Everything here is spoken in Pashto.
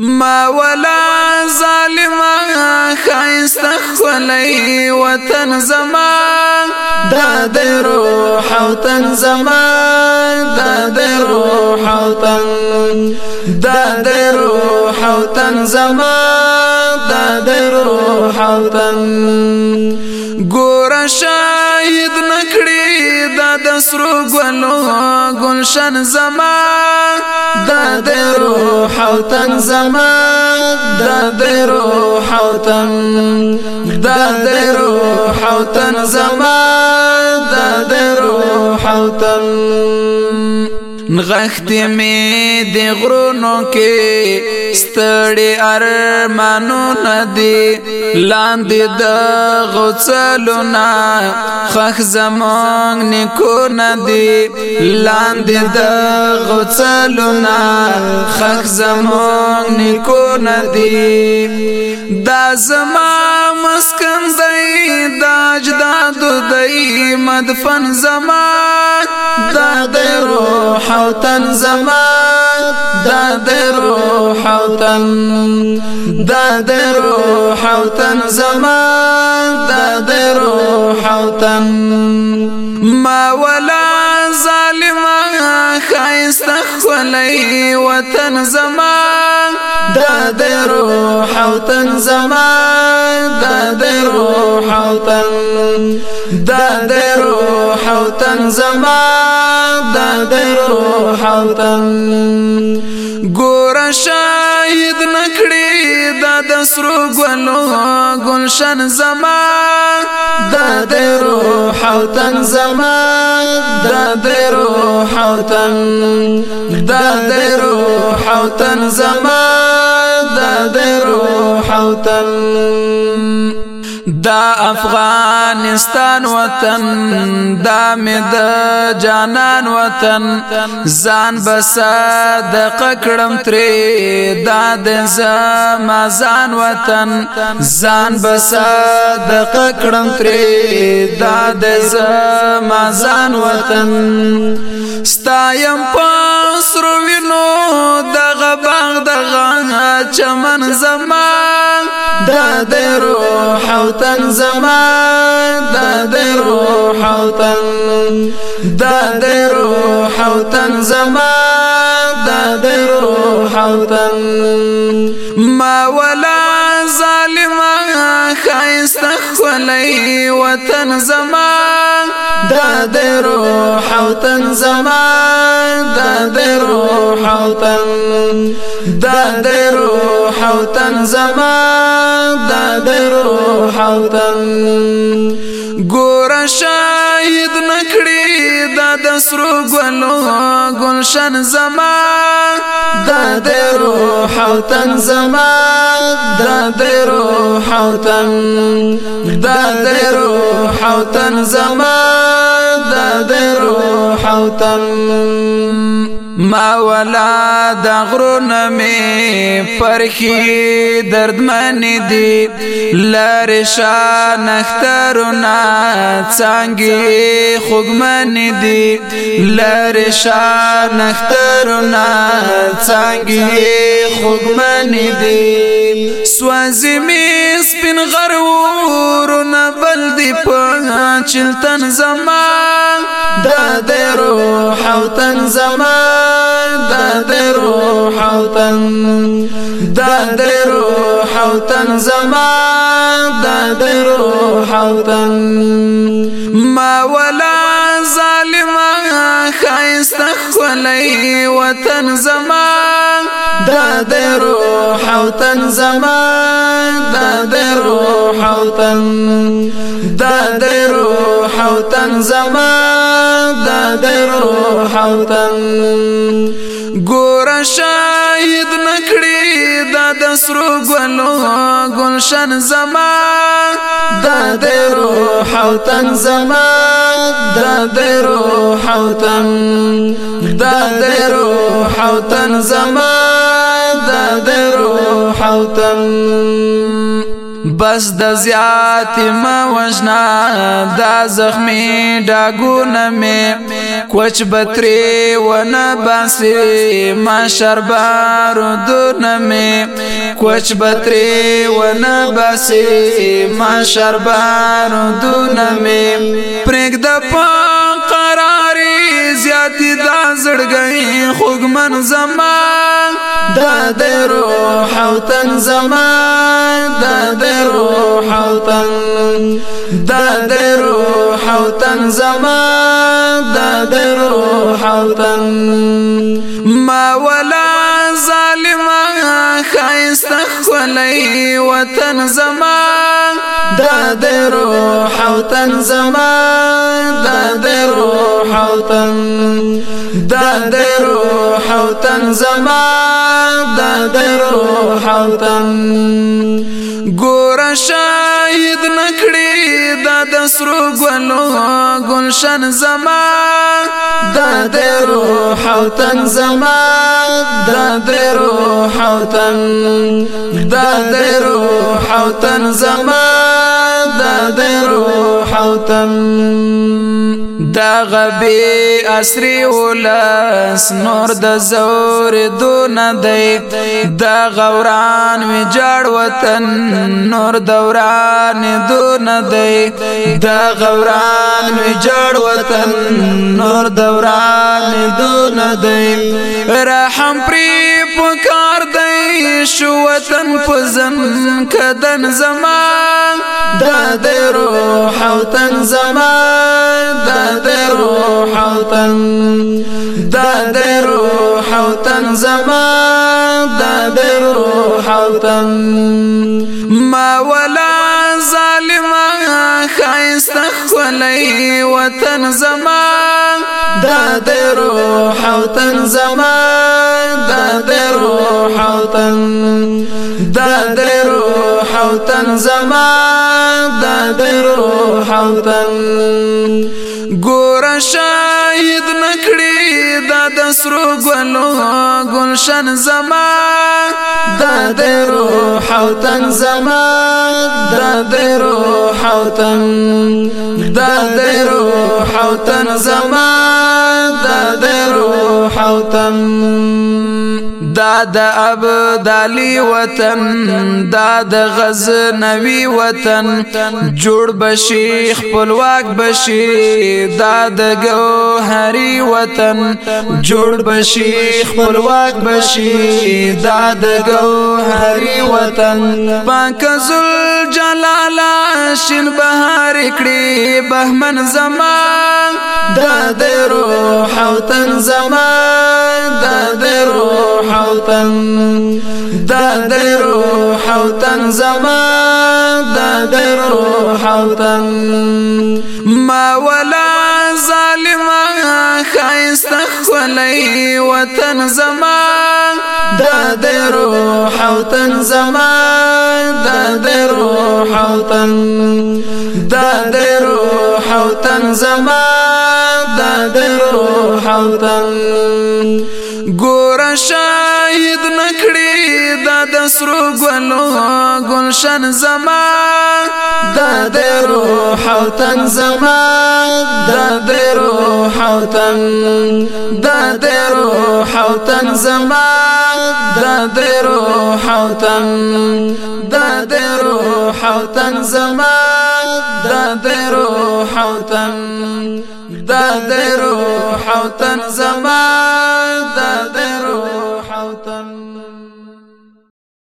ما ولا ظالما خایست خلي وطن زمان دا د روح او تن زما دا د روح او دا د روح دا د روح د سرو ګلو گلشن زما د روح او تن زما د روح او تن د روح او تن زما د روح او تن نغخت می د غرونو کې ستړي ارمانو ندي لاندې د غوڅلو نا خخ زمونږ نکو ندي لاندې د غوڅلو نا خخ زمونږ نکو ندي دا زما مسکن دی دا اجداد دی مدفن زما دا د روح او تن زما دا د روح او تن دا د روح او تن زما دا د روح او تن ما ولا ظالم خایست خلای وطن زمان د روح او تن زما د روح او تن د روح او تن زما د روح او تن ګور شاهد نکړي د دسرو ګلو ګلشن زما د روح او تن زما د روح او تن د روح او تن زما موتا دا افغانستان وطن دا مې د جانان وطن ځان بس د قکړم ترې دا د زما ځان وطن ځان بس د قکړم ترې دا د زما ځان وطن ستایم پاسرو وینو دغه باغ دغه چمن زمان دا د روح او تن زما دا روح او تن دا روح او تن زما دا روح او تن ما ولا ظالما خاست خلای وطن زما دا د روح او تن زما دا د روح او تن دا د روح او تن زما دا د روح او تن ګورشه شاهد نکړي دا د سرو ګلو گلشن زما دا د روح او تن زما دا د روح او تن دا د روح او تن زما دا د روح او تن ما ولا د غرونه می پرخي دردمن دي لار شان اخترونه څنګه خوګمن دي لار شان اخترونه څنګه خوګمن دي سوازمي سپین غرورونه بل دي په چلتن زمان د دې روح او تن زمان د روح او تن د روح او تن زما د روح او تن ما ولا ظالم خایست خلی وطن زما د روح او تن زما د روح او تن د روح او تن زما د روح او تن ګور شاهد نکړي دا د سرو ګلو ګلشن زما دا د روح او تن زما دا د روح او تن دا د روح او تن زما دا د روح او تن بس د زیات ما وجنا دا زخمی ډاګونه می کوچ بتری ونه باسي ما شربارو دونه می کوچ بتری ونه باسي ما شربارو دونه می پرګ د پا قرار زیاتی دا زړګي خوګمن زما دا د روح او تن زما دا د روح او تن دا د روح او تن زما دا د روح او تن ما ولا ظالما خایست خلی وطن زما دا د روح او تن زما دا د او تن دا د روح او تن زما دا د روح او تن ګور شاهد نکړي دا د سرو ګلو ګلشن زما دا د روح او تن زما دا د روح او تن دا د روح او تن زما دا د روح او تن دا غبی اسری ولس نور د زور دون دی دا غوران می جاړ وطن نور دوران دون دی دا غوران می جاړ وطن نور دوران دون دی رحم پری پکا شو وطن پزم کدن زما دا د روح او تن زما دا د روح او تن دا د روح او تن زما دا د روح او تن ما ولا ظالما خاست خلای وطن زما دا د روح او تن زما دا د روح او تن دا د روح او تن زما دا د روح او تن ګور شاهد نکړي دا د سرو ګلو ګلشن زما دا د روح او تن زما دا د روح او تن دا د روح او تن زمان دا دروح او تن دا د ابدالی وطن دا د غزنوی وطن جوړ بشي خپلواک بشي دا د ګوهری وطن جوړ بشي خپلواک بشي دا د ګوهری وطن پاک زل جلالا شین بهار کړي بهمن زمان دا د روح او تن زمان دا د روح او تن دا د روح او تن زما دا د روح او تن ما ولا ظالم خایست خلی وطن زما دا د روح او تن زما دا د روح او تن دا د روح او تن زما دا د روح او تن ګور شاهد نکړي دا د سرو ګلو ګلشن زما دا د روح او تن زما دا د روح او تن دا د روح او تن زما دا د روح او تن دا د روح او تن زما دا د روح او تن دا د روح او تن زما